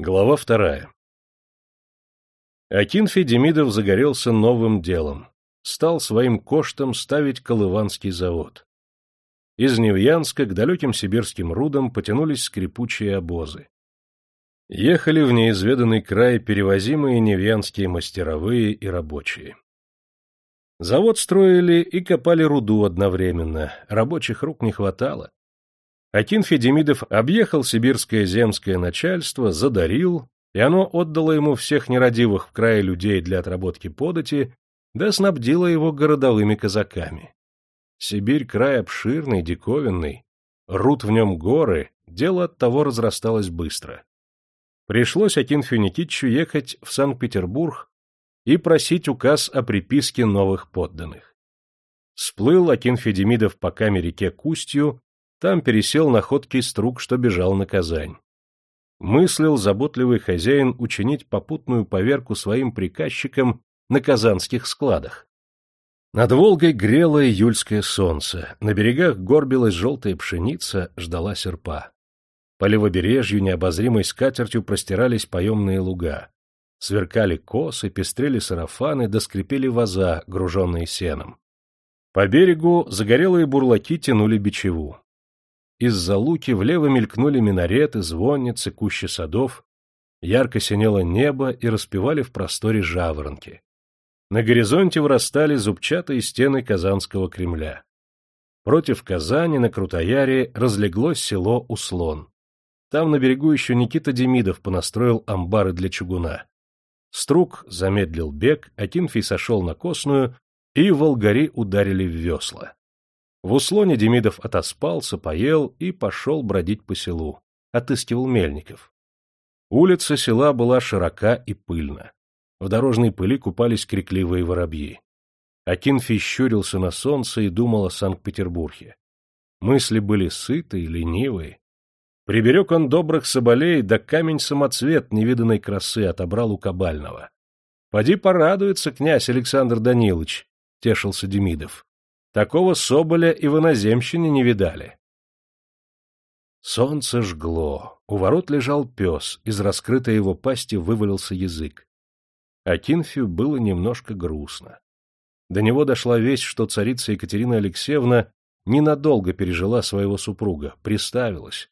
Глава вторая Акинфий Демидов загорелся новым делом. Стал своим коштом ставить Колыванский завод. Из Невьянска к далеким сибирским рудам потянулись скрипучие обозы. Ехали в неизведанный край перевозимые невьянские мастеровые и рабочие. Завод строили и копали руду одновременно, рабочих рук не хватало. Акин Федемидов объехал сибирское земское начальство, задарил, и оно отдало ему всех нерадивых в крае людей для отработки подати, да снабдило его городовыми казаками. Сибирь — край обширный, диковинный, руд в нем горы, дело от того разрасталось быстро. Пришлось Акинфию Никитичу ехать в Санкт-Петербург и просить указ о приписке новых подданных. Сплыл Акинфий Демидов по каме реке Кустью там пересел на ходкий струк, что бежал на Казань. Мыслил заботливый хозяин учинить попутную поверку своим приказчикам на казанских складах. Над Волгой грело июльское солнце, на берегах горбилась желтая пшеница, ждала серпа. По левобережью необозримой скатертью простирались поемные луга. Сверкали косы, пестрели сарафаны, да скрипели ваза, груженные сеном. По берегу загорелые бурлаки тянули бичеву. Из-за луки влево мелькнули минареты, звонницы, кущи садов, ярко синело небо и распевали в просторе жаворонки. На горизонте вырастали зубчатые стены Казанского Кремля. Против Казани на Крутояре разлеглось село Услон. Там на берегу еще Никита Демидов понастроил амбары для чугуна. Струк замедлил бег, а Тинфий сошел на косную, и волгари ударили в весла. В услоне Демидов отоспался, поел и пошел бродить по селу. Отыскивал мельников. Улица села была широка и пыльна. В дорожной пыли купались крикливые воробьи. Акинфий щурился на солнце и думал о Санкт-Петербурге. Мысли были сытые, ленивые. Приберег он добрых соболей, да камень-самоцвет невиданной красы отобрал у Кабального. — Поди порадуется князь Александр Данилович, — тешился Демидов. Такого соболя и в иноземщине не видали. Солнце жгло, у ворот лежал пес, из раскрытой его пасти вывалился язык. Акинфию было немножко грустно. До него дошла весть, что царица Екатерина Алексеевна ненадолго пережила своего супруга, приставилась.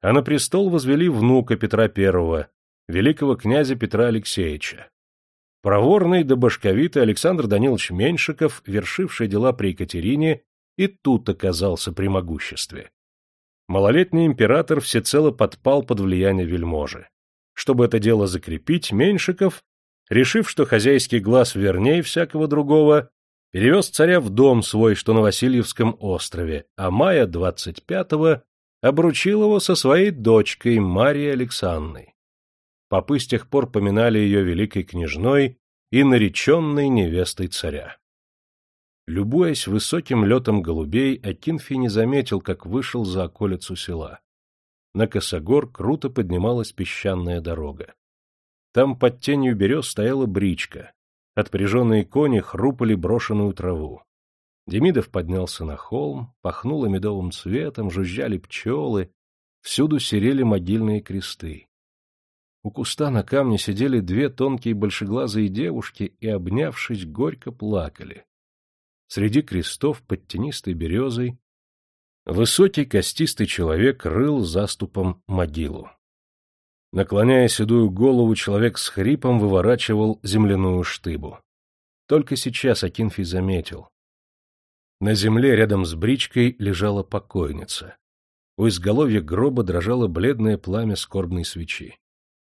А на престол возвели внука Петра I, великого князя Петра Алексеевича. Проворный да башковитый Александр Данилович Меньшиков, вершивший дела при Екатерине, и тут оказался при могуществе. Малолетний император всецело подпал под влияние вельможи. Чтобы это дело закрепить, Меньшиков, решив, что хозяйский глаз вернее всякого другого, перевез царя в дом свой, что на Васильевском острове, а мая 25-го обручил его со своей дочкой Марией Александрой. Попы с тех пор поминали ее великой княжной и нареченной невестой царя. Любуясь высоким летом голубей, Акинфи не заметил, как вышел за околицу села. На косогор круто поднималась песчаная дорога. Там под тенью берез стояла бричка. Отпряженные кони хрупали брошенную траву. Демидов поднялся на холм, пахнуло медовым цветом, жужжали пчелы, всюду серели могильные кресты. У куста на камне сидели две тонкие большеглазые девушки и, обнявшись, горько плакали. Среди крестов под тенистой березой высокий костистый человек рыл заступом могилу. Наклоняя седую голову, человек с хрипом выворачивал земляную штыбу. Только сейчас Акинфий заметил. На земле рядом с бричкой лежала покойница. У изголовья гроба дрожало бледное пламя скорбной свечи.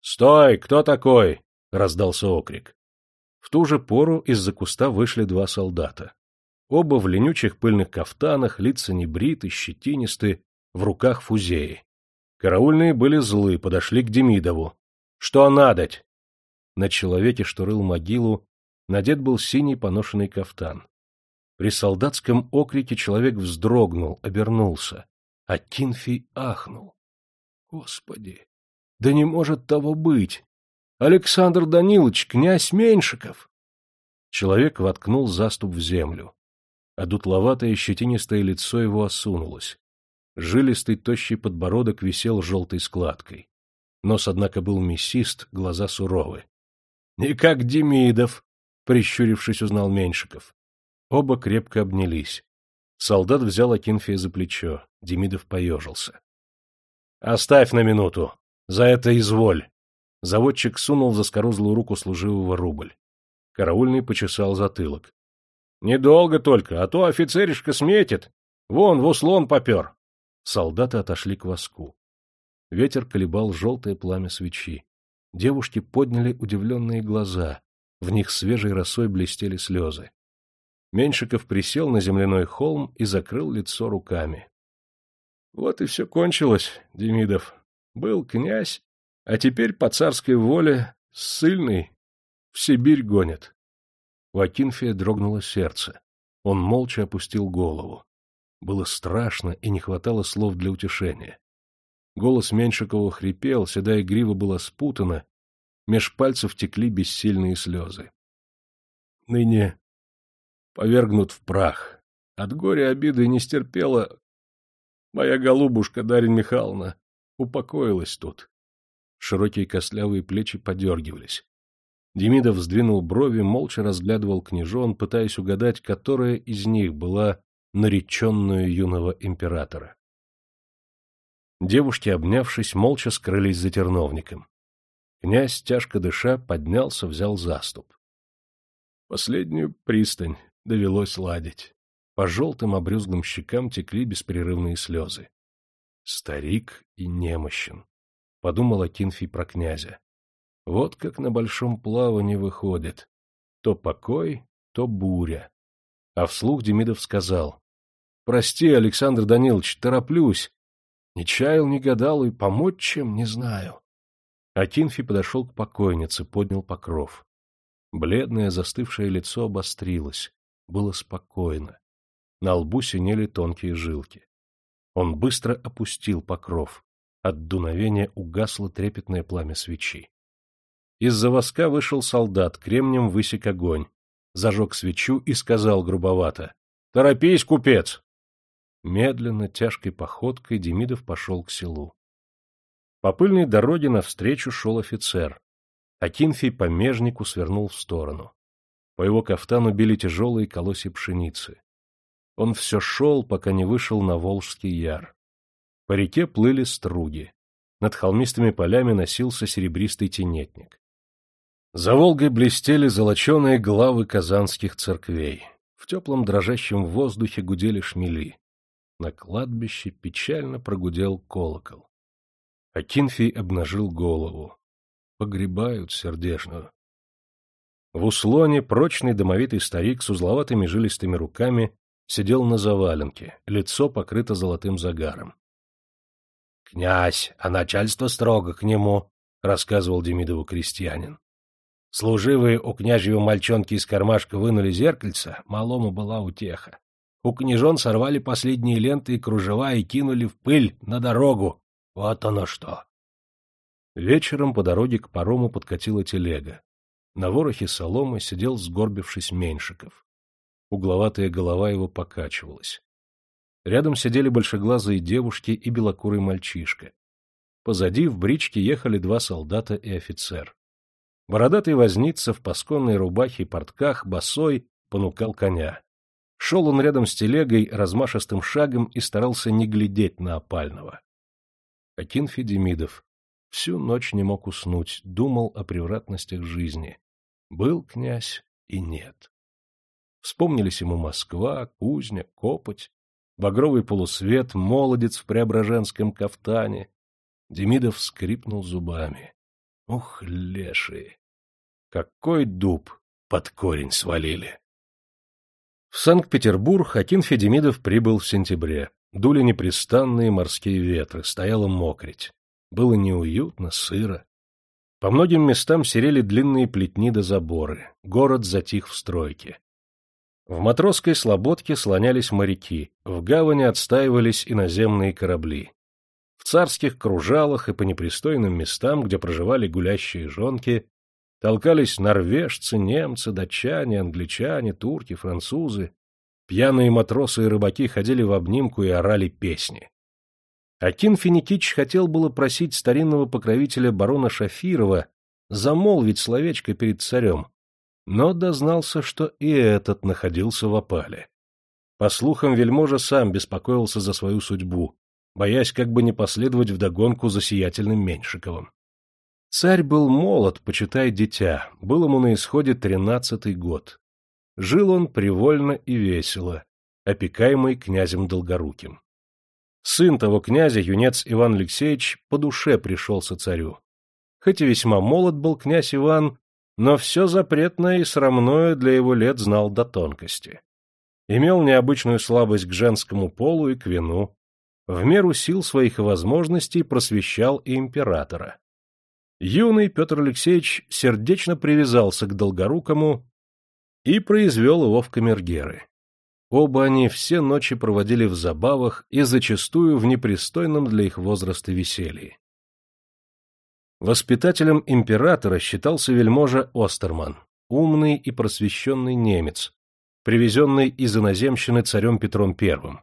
«Стой! Кто такой?» — раздался окрик. В ту же пору из-за куста вышли два солдата. Оба в ленючих пыльных кафтанах, лица небриты, щетинисты, в руках фузеи. Караульные были злы, подошли к Демидову. «Что надоть?» На человеке, что рыл могилу, надет был синий поношенный кафтан. При солдатском окрике человек вздрогнул, обернулся, а Кинфи ахнул. «Господи! Да не может того быть! Александр Данилович, князь Меньшиков! Человек воткнул заступ в землю. А дутловатое щетинистое лицо его осунулось. Жилистый тощий подбородок висел желтой складкой. Нос, однако, был мясист, глаза суровы. — Не как Демидов, — прищурившись, узнал Меньшиков. Оба крепко обнялись. Солдат взял Акинфия за плечо. Демидов поежился. — Оставь на минуту. За это изволь. Заводчик сунул за скорузлую руку служивого рубль. Караульный почесал затылок. — Недолго только, а то офицеришка сметит. Вон, в услон попер. Солдаты отошли к воску. Ветер колебал желтое пламя свечи. Девушки подняли удивленные глаза. В них свежей росой блестели слезы. Меньшиков присел на земляной холм и закрыл лицо руками. — Вот и все кончилось, Демидов. Был князь, а теперь по царской воле ссыльный в Сибирь гонит. У Акинфия дрогнуло сердце. Он молча опустил голову. Было страшно и не хватало слов для утешения. Голос Меньшикова хрипел, седая грива была спутана, меж пальцев текли бессильные слезы. Ныне повергнут в прах. От горя обиды не стерпела. Моя голубушка Дарья Михайловна упокоилась тут. Широкие костлявые плечи подергивались. Демидов сдвинул брови, молча разглядывал княжон, пытаясь угадать, которая из них была нареченную юного императора. Девушки, обнявшись, молча скрылись за терновником. Князь, тяжко дыша, поднялся, взял заступ. Последнюю пристань довелось ладить. По желтым обрюзглым щекам текли беспрерывные слезы. Старик и немощен, — подумал Акинфий про князя. Вот как на большом плавании выходит. То покой, то буря. А вслух Демидов сказал. — Прости, Александр Данилович, тороплюсь. Не чаял, не гадал и помочь чем не знаю. Акинфий подошел к покойнице, поднял покров. Бледное застывшее лицо обострилось было спокойно. На лбу синели тонкие жилки. Он быстро опустил покров. От дуновения угасло трепетное пламя свечи. Из-за воска вышел солдат, кремнем высек огонь, зажег свечу и сказал грубовато. — Торопись, купец! Медленно, тяжкой походкой Демидов пошел к селу. По пыльной дороге навстречу шел офицер. Акинфий по межнику свернул в сторону. По его кафтану били тяжелые колосья пшеницы. Он все шел, пока не вышел на Волжский яр. По реке плыли струги. Над холмистыми полями носился серебристый тенетник. За Волгой блестели золоченые главы казанских церквей. В теплом дрожащем воздухе гудели шмели. На кладбище печально прогудел колокол. Акинфий обнажил голову. Погребают сердешную. В услоне прочный домовитый старик с узловатыми жилистыми руками сидел на заваленке, лицо покрыто золотым загаром. — Князь, а начальство строго к нему, — рассказывал Демидову крестьянин. Служивые у княжьего мальчонки из кармашка вынули зеркальце, малому была утеха. У княжон сорвали последние ленты и кружева и кинули в пыль на дорогу. Вот оно что! Вечером по дороге к парому подкатила телега. На ворохе соломы сидел сгорбившись Меньшиков. Угловатая голова его покачивалась. Рядом сидели большеглазые девушки и белокурый мальчишка. Позади в бричке ехали два солдата и офицер. Бородатый возница в пасконной рубахе и портках, босой, понукал коня. Шел он рядом с телегой размашистым шагом и старался не глядеть на опального. Акин Федемидов всю ночь не мог уснуть, думал о превратностях жизни. Был князь и нет. Вспомнились ему Москва, кузня, копоть, багровый полусвет, молодец в преображенском кафтане. Демидов скрипнул зубами. Ух, лешие! Какой дуб под корень свалили! В Санкт-Петербург Акин Федемидов прибыл в сентябре. Дули непрестанные морские ветры, стояла мокрить. Было неуютно, сыро. По многим местам серели длинные плетни до заборы, город затих в стройке. В матросской слободке слонялись моряки, в гавани отстаивались иноземные корабли. В царских кружалах и по непристойным местам, где проживали гулящие жонки, толкались норвежцы, немцы, датчане, англичане, турки, французы. Пьяные матросы и рыбаки ходили в обнимку и орали песни. Акин Финикич хотел было просить старинного покровителя барона Шафирова замолвить словечко перед царем, но дознался, что и этот находился в опале. По слухам, вельможа сам беспокоился за свою судьбу, боясь как бы не последовать вдогонку за сиятельным Меньшиковым. Царь был молод, почитай дитя, был ему на исходе тринадцатый год. Жил он привольно и весело, опекаемый князем Долгоруким. Сын того князя, юнец Иван Алексеевич, по душе пришелся царю. Хоть и весьма молод был князь Иван, но все запретное и срамное для его лет знал до тонкости. Имел необычную слабость к женскому полу и к вину. В меру сил своих возможностей просвещал и императора. Юный Петр Алексеевич сердечно привязался к Долгорукому и произвел его в камергеры. Оба они все ночи проводили в забавах и зачастую в непристойном для их возраста веселье. Воспитателем императора считался вельможа Остерман, умный и просвещенный немец, привезенный из иноземщины царем Петром I.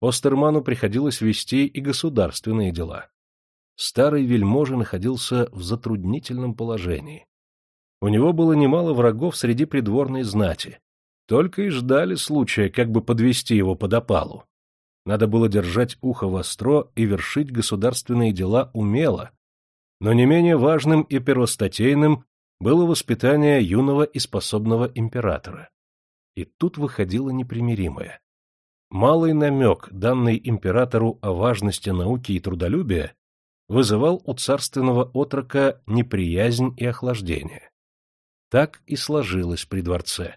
Остерману приходилось вести и государственные дела. Старый вельможа находился в затруднительном положении. У него было немало врагов среди придворной знати, только и ждали случая, как бы подвести его под опалу. Надо было держать ухо востро и вершить государственные дела умело. Но не менее важным и первостатейным было воспитание юного и способного императора. И тут выходило непримиримое. Малый намек, данный императору о важности науки и трудолюбия, вызывал у царственного отрока неприязнь и охлаждение. Так и сложилось при дворце.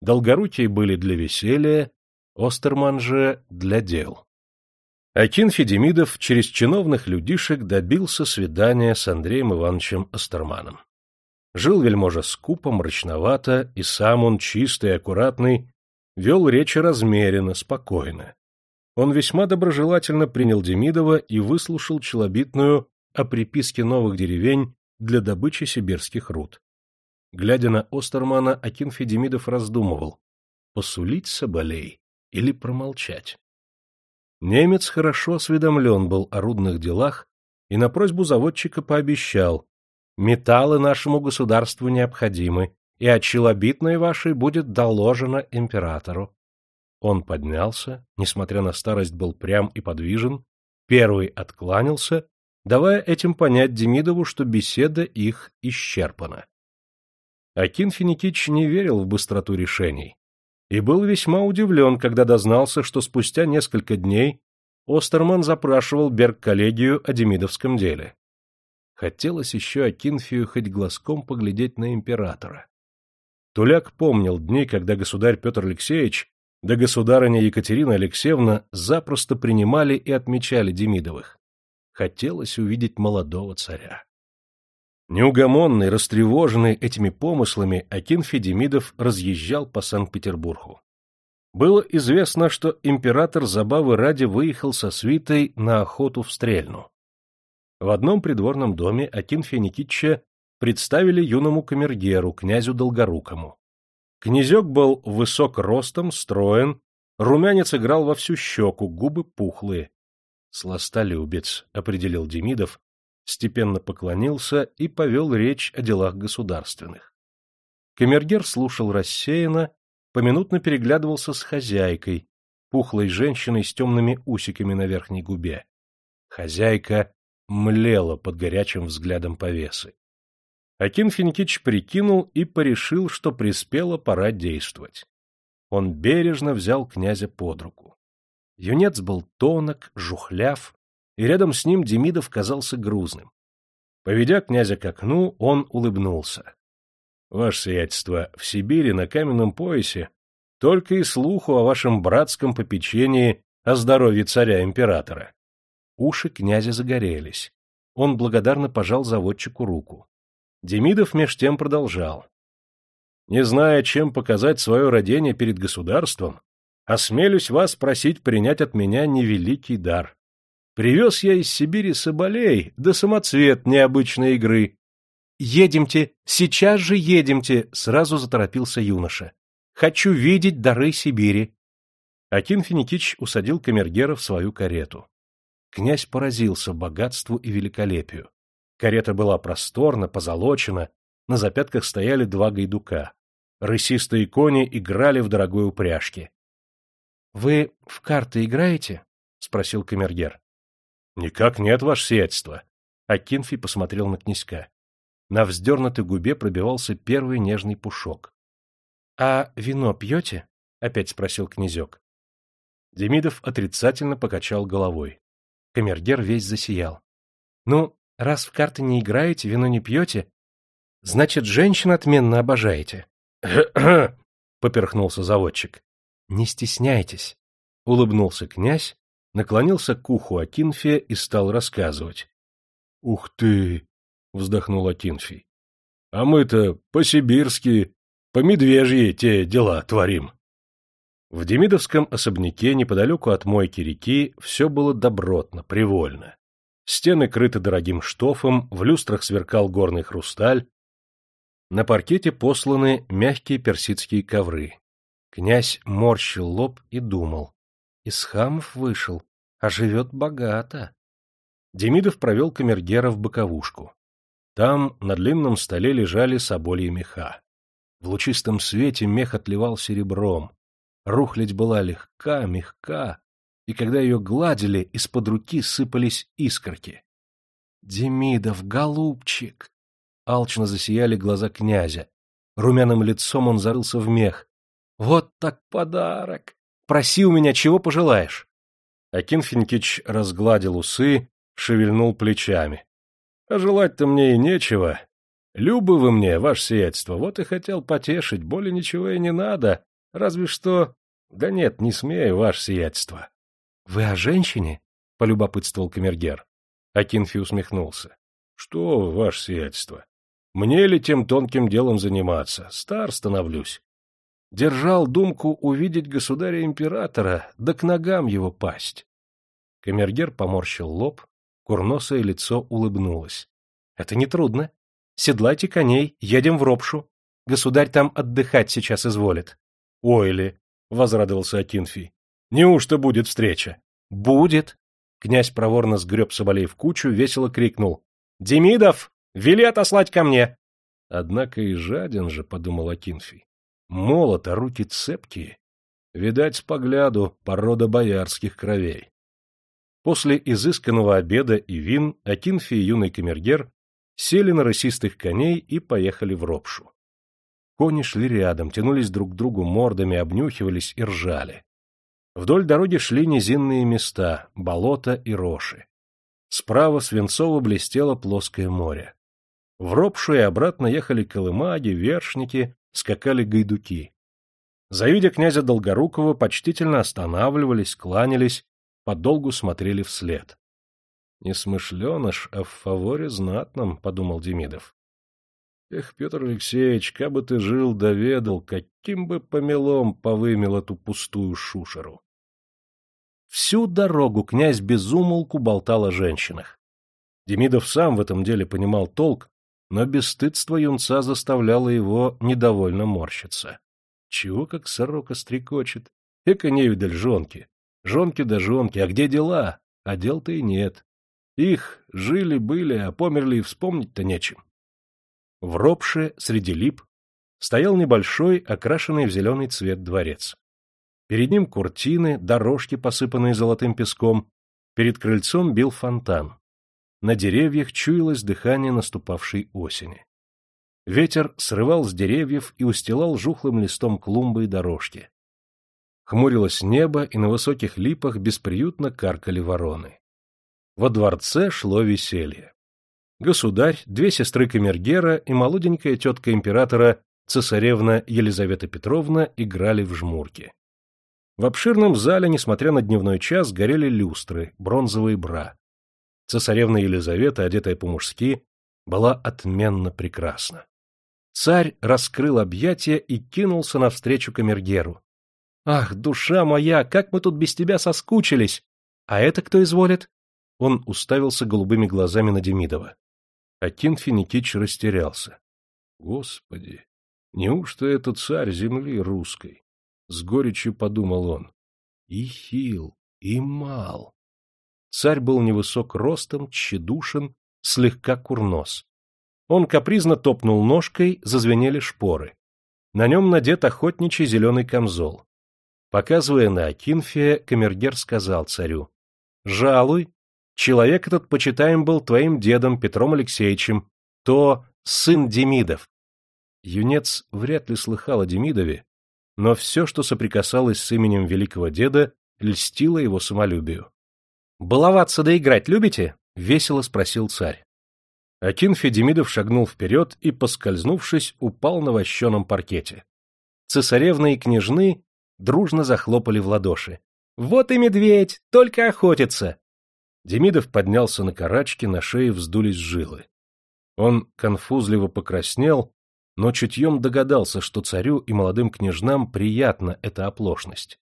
Долгорукие были для веселья, Остерман же для дел. Акин Федемидов через чиновных людишек добился свидания с Андреем Ивановичем Остерманом. Жил вельможа скупо, мрачновато, и сам он, чистый и аккуратный, вел речи размеренно, спокойно. Он весьма доброжелательно принял Демидова и выслушал челобитную о приписке новых деревень для добычи сибирских руд. Глядя на Остермана, Акин Федемидов раздумывал, посулить Соболей или промолчать. Немец хорошо осведомлен был о рудных делах и на просьбу заводчика пообещал, металлы нашему государству необходимы, и от челобитной вашей будет доложено императору. Он поднялся, несмотря на старость был прям и подвижен, первый откланялся, давая этим понять Демидову, что беседа их исчерпана. Акин Финикич не верил в быстроту решений и был весьма удивлен, когда дознался, что спустя несколько дней Остерман запрашивал Берг-коллегию о демидовском деле. Хотелось еще Акинфию хоть глазком поглядеть на императора. Туляк помнил дни, когда государь Петр Алексеевич да государыня Екатерина Алексеевна запросто принимали и отмечали Демидовых. Хотелось увидеть молодого царя. Неугомонный, растревоженный этими помыслами, Акин Федемидов разъезжал по Санкт-Петербургу. Было известно, что император забавы ради выехал со свитой на охоту в Стрельну. В одном придворном доме Акин Феникитча представили юному камергеру, князю Долгорукому. Князек был высок ростом, строен, румянец играл во всю щеку, губы пухлые. «Сластолюбец», — определил Демидов, степенно поклонился и повел речь о делах государственных. Камергер слушал рассеянно, поминутно переглядывался с хозяйкой, пухлой женщиной с темными усиками на верхней губе. Хозяйка млела под горячим взглядом повесы. Акин Финкич прикинул и порешил, что приспела пора действовать. Он бережно взял князя под руку. Юнец был тонок, жухляв, и рядом с ним Демидов казался грузным. Поведя князя к окну, он улыбнулся. — Ваше сиятельство, в Сибири на каменном поясе только и слуху о вашем братском попечении о здоровье царя-императора. Уши князя загорелись. Он благодарно пожал заводчику руку. Демидов меж тем продолжал. Не зная, чем показать свое родение перед государством, осмелюсь вас просить принять от меня невеликий дар. Привез я из Сибири соболей, да самоцвет необычной игры. — Едемте, сейчас же едемте, — сразу заторопился юноша. — Хочу видеть дары Сибири. Акин Финикич усадил камергера в свою карету. князь поразился богатству и великолепию. Карета была просторна, позолочена, на запятках стояли два гайдука. Рысистые кони играли в дорогой упряжке. — Вы в карты играете? — спросил камергер. — Никак нет, ваше сиятельство. Акинфий посмотрел на князька. На вздернутой губе пробивался первый нежный пушок. — А вино пьете? — опять спросил князек. Демидов отрицательно покачал головой. Камергер весь засиял. — Ну, раз в карты не играете, вино не пьете, значит, женщин отменно обожаете. — поперхнулся заводчик. — Не стесняйтесь, — улыбнулся князь, наклонился к уху Акинфия и стал рассказывать. — Ух ты! — вздохнул Акинфий. — А мы-то по-сибирски, по-медвежьи те дела творим. В Демидовском особняке неподалеку от мойки реки все было добротно, привольно. Стены крыты дорогим штофом, в люстрах сверкал горный хрусталь, на паркете посланы мягкие персидские ковры. Князь морщил лоб и думал. Из хамов вышел, а живет богато. Демидов провел камергера в боковушку. Там на длинном столе лежали собольи меха. В лучистом свете мех отливал серебром. Рухлядь была легка, мягка, и когда ее гладили, из-под руки сыпались искорки. — Демидов, голубчик! Алчно засияли глаза князя. Румяным лицом он зарылся в мех. — Вот так подарок! Проси у меня, чего пожелаешь. Акин Финкич разгладил усы, шевельнул плечами. — А желать-то мне и нечего. Любы вы мне, ваше сиятельство, вот и хотел потешить, более ничего и не надо, разве что... Да нет, не смею, ваше сиятельство. — Вы о женщине? — полюбопытствовал камергер. Акинфи усмехнулся. — Что, ваше сиятельство? Мне ли тем тонким делом заниматься? Стар становлюсь. Держал думку увидеть государя-императора, да к ногам его пасть. Камергер поморщил лоб, курносое лицо улыбнулось. — Это нетрудно. Седлайте коней, едем в Ропшу. Государь там отдыхать сейчас изволит. — Ой ли, — возрадовался Акинфий. — Неужто будет встреча? — Будет. Князь проворно сгреб соболей в кучу, весело крикнул. — Демидов! Вели отослать ко мне. Однако и жаден же, — подумал Акинфий. Молот, а руки цепкие. Видать, с погляду порода боярских кровей. После изысканного обеда и вин Акинфий и юный камергер сели на рысистых коней и поехали в Ропшу. Кони шли рядом, тянулись друг к другу мордами, обнюхивались и ржали. Вдоль дороги шли низинные места, болота и роши. Справа свинцово блестело плоское море. В Ропшу и обратно ехали колымаги, вершники, скакали гайдуки. Завидя князя Долгорукова, почтительно останавливались, кланялись, подолгу смотрели вслед. «Несмышленыш, а в фаворе знатном», — подумал Демидов. «Эх, Петр Алексеевич, как бы ты жил, доведал, каким бы помелом повымел эту пустую шушеру». Всю дорогу князь безумолку болтал о женщинах. Демидов сам в этом деле понимал толк, но бесстыдство юнца заставляло его недовольно морщиться. Чего как сорока стрекочет? Эка невидаль жонки. Жонки да жонки, а где дела? А дел-то и нет. Их жили-были, а померли и вспомнить-то нечем. В ропше, среди лип, стоял небольшой, окрашенный в зеленый цвет дворец. Перед ним куртины, дорожки, посыпанные золотым песком, перед крыльцом бил фонтан на деревьях чуялось дыхание наступавшей осени. Ветер срывал с деревьев и устилал жухлым листом клумбы и дорожки. Хмурилось небо, и на высоких липах бесприютно каркали вороны. Во дворце шло веселье. Государь, две сестры Камергера и молоденькая тетка императора цесаревна Елизавета Петровна играли в жмурки. В обширном зале, несмотря на дневной час, горели люстры, бронзовые бра. Цесаревна Елизавета, одетая по-мужски, была отменно прекрасна. Царь раскрыл объятия и кинулся навстречу камергеру. — Ах, душа моя, как мы тут без тебя соскучились! А это кто изволит? Он уставился голубыми глазами на Демидова. Акин Финикич растерялся. — Господи, неужто это царь земли русской? С горечью подумал он. И хил, и мал. Царь был невысок ростом, тщедушен, слегка курнос. Он капризно топнул ножкой, зазвенели шпоры. На нем надет охотничий зеленый камзол. Показывая на Акинфия, камергер сказал царю, «Жалуй, человек этот почитаем был твоим дедом Петром Алексеевичем, то сын Демидов». Юнец вряд ли слыхал о Демидове, но все, что соприкасалось с именем великого деда, льстило его самолюбию. «Баловаться да играть любите?» — весело спросил царь. Акинфи Демидов шагнул вперед и, поскользнувшись, упал на вощеном паркете. Цесаревны и княжны дружно захлопали в ладоши. «Вот и медведь! Только охотится!» Демидов поднялся на карачки, на шее вздулись жилы. Он конфузливо покраснел, но чутьем догадался, что царю и молодым княжнам приятна эта оплошность.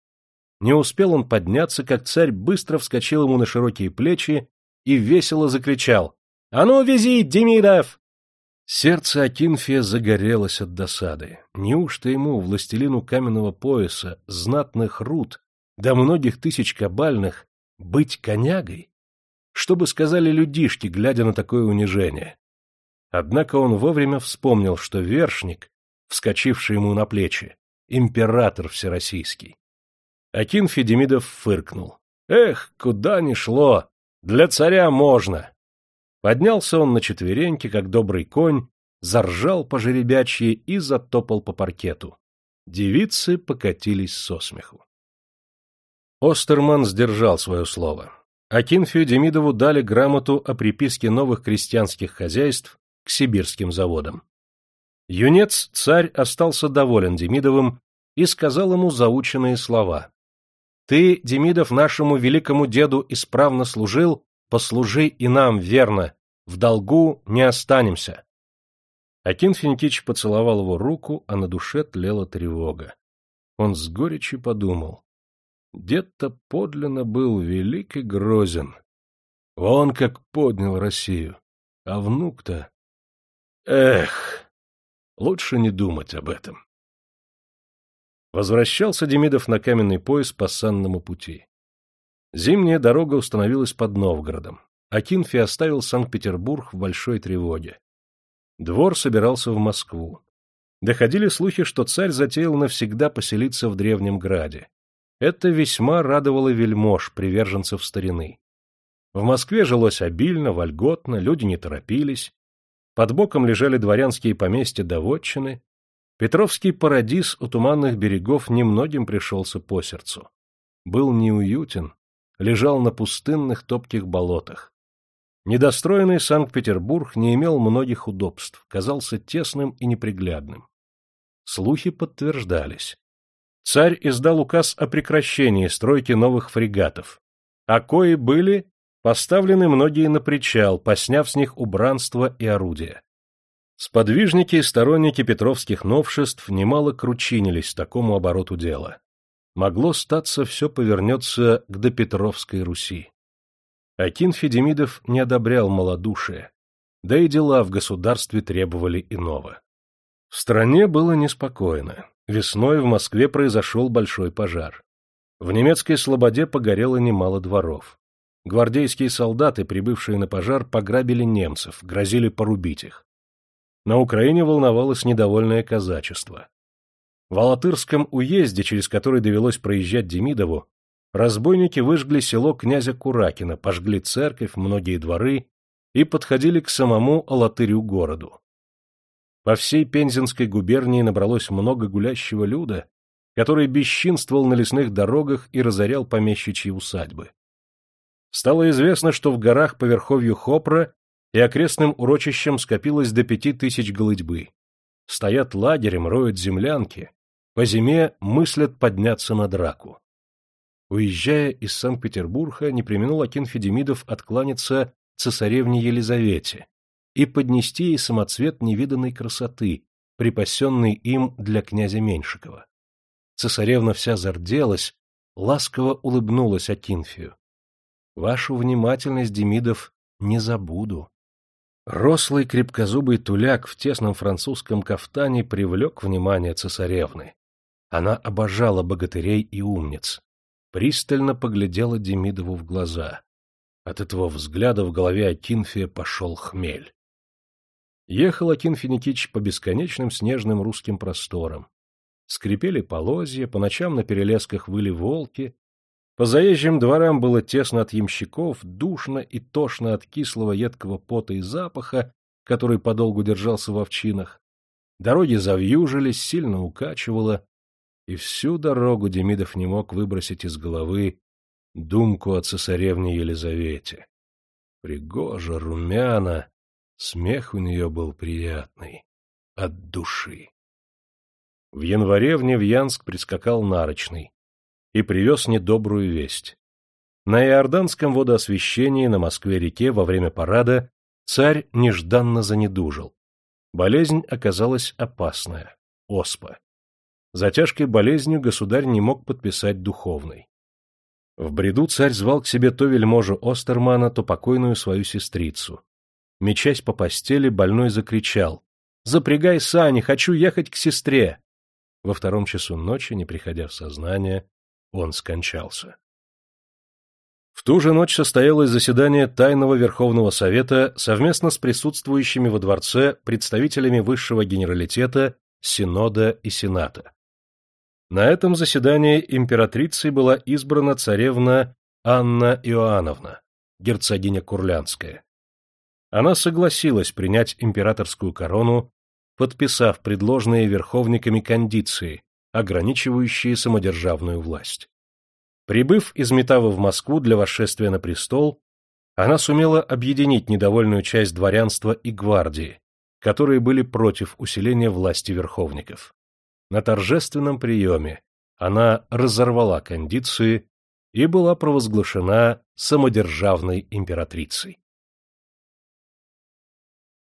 Не успел он подняться, как царь быстро вскочил ему на широкие плечи и весело закричал «А ну, вези, Демидов!» Сердце Акинфия загорелось от досады. Неужто ему, властелину каменного пояса, знатных руд, до многих тысяч кабальных, быть конягой? Что бы сказали людишки, глядя на такое унижение? Однако он вовремя вспомнил, что вершник, вскочивший ему на плечи, император всероссийский. Акин Федемидов фыркнул. «Эх, куда ни шло! Для царя можно!» Поднялся он на четвереньки, как добрый конь, заржал по жеребячьи и затопал по паркету. Девицы покатились со смеху. Остерман сдержал свое слово. Акинфию Демидову дали грамоту о приписке новых крестьянских хозяйств к сибирским заводам. Юнец, царь, остался доволен Демидовым и сказал ему заученные слова. «Ты, Демидов, нашему великому деду исправно служил, послужи и нам верно, в долгу не останемся». Акин Финтич поцеловал его руку, а на душе тлела тревога. Он с горечью подумал. Дед-то подлинно был велик и грозен. Он как поднял Россию. А внук-то... Эх, лучше не думать об этом. Возвращался Демидов на каменный пояс по санному пути. Зимняя дорога установилась под Новгородом. Акинфи оставил Санкт-Петербург в большой тревоге. Двор собирался в Москву. Доходили слухи, что царь затеял навсегда поселиться в Древнем Граде. Это весьма радовало вельмож, приверженцев старины. В Москве жилось обильно, вольготно, люди не торопились, под боком лежали дворянские поместья доводчины. Петровский парадиз у туманных берегов немногим пришелся по сердцу. Был неуютен, лежал на пустынных топких болотах. Недостроенный Санкт-Петербург не имел многих удобств, казался тесным и неприглядным. Слухи подтверждались. Царь издал указ о прекращении стройки новых фрегатов, а кои были Поставлены многие на причал, посняв с них убранство и орудия. Сподвижники и сторонники петровских новшеств немало кручинились такому обороту дела. Могло статься, все повернется к допетровской Руси. Акин Федемидов не одобрял малодушие, да и дела в государстве требовали иного. В стране было неспокойно. Весной в Москве произошел большой пожар. В немецкой слободе погорело немало дворов. Гвардейские солдаты, прибывшие на пожар, пограбили немцев, грозили порубить их. На Украине волновалось недовольное казачество. В Алатырском уезде, через который довелось проезжать Демидову, разбойники выжгли село князя Куракина, пожгли церковь, многие дворы и подходили к самому Алатырю городу. По всей Пензенской губернии набралось много гулящего люда, который бесчинствовал на лесных дорогах и разорял помещичьи усадьбы стало известно, что в горах по верховью Хопра и окрестным урочищам скопилось до пяти тысяч голытьбы. Стоят лагерем, роют землянки, по зиме мыслят подняться на драку. Уезжая из Санкт-Петербурга, не применил Акин Федемидов откланяться цесаревне Елизавете и поднести ей самоцвет невиданной красоты, припасенный им для князя Меньшикова. Цесаревна вся зарделась, ласково улыбнулась Акинфию. Вашу внимательность, Демидов, не забуду. Рослый крепкозубый туляк в тесном французском кафтане привлек внимание цесаревны. Она обожала богатырей и умниц. Пристально поглядела Демидову в глаза. От этого взгляда в голове Акинфия пошел хмель. Ехал Акинфий Никитич по бесконечным снежным русским просторам. Скрипели полозья, по ночам на перелесках выли волки. По заезжим дворам было тесно от ямщиков, душно и тошно от кислого едкого пота и запаха, который подолгу держался в овчинах. Дороги завьюжились, сильно укачивало, и всю дорогу Демидов не мог выбросить из головы думку о цесаревне Елизавете. Пригожа, румяна, смех у нее был приятный, от души. В январе в Невьянск прискакал Нарочный и привез недобрую весть. На Иорданском водоосвещении на Москве-реке во время парада царь нежданно занедужил. Болезнь оказалась опасная — оспа. За тяжкой болезнью государь не мог подписать духовной. В бреду царь звал к себе то вельможу Остермана, то покойную свою сестрицу. Мечась по постели, больной закричал. «Запрягай сани, хочу ехать к сестре!» Во втором часу ночи, не приходя в сознание, он скончался. В ту же ночь состоялось заседание Тайного Верховного Совета совместно с присутствующими во дворце представителями Высшего Генералитета, Синода и Сената. На этом заседании императрицей была избрана царевна Анна Иоанновна, герцогиня Курлянская. Она согласилась принять императорскую корону, подписав предложенные верховниками кондиции, ограничивающие самодержавную власть. Прибыв из Метавы в Москву для восшествия на престол, она сумела объединить недовольную часть дворянства и гвардии, которые были против усиления власти верховников. На торжественном приеме она разорвала кондиции и была провозглашена самодержавной императрицей.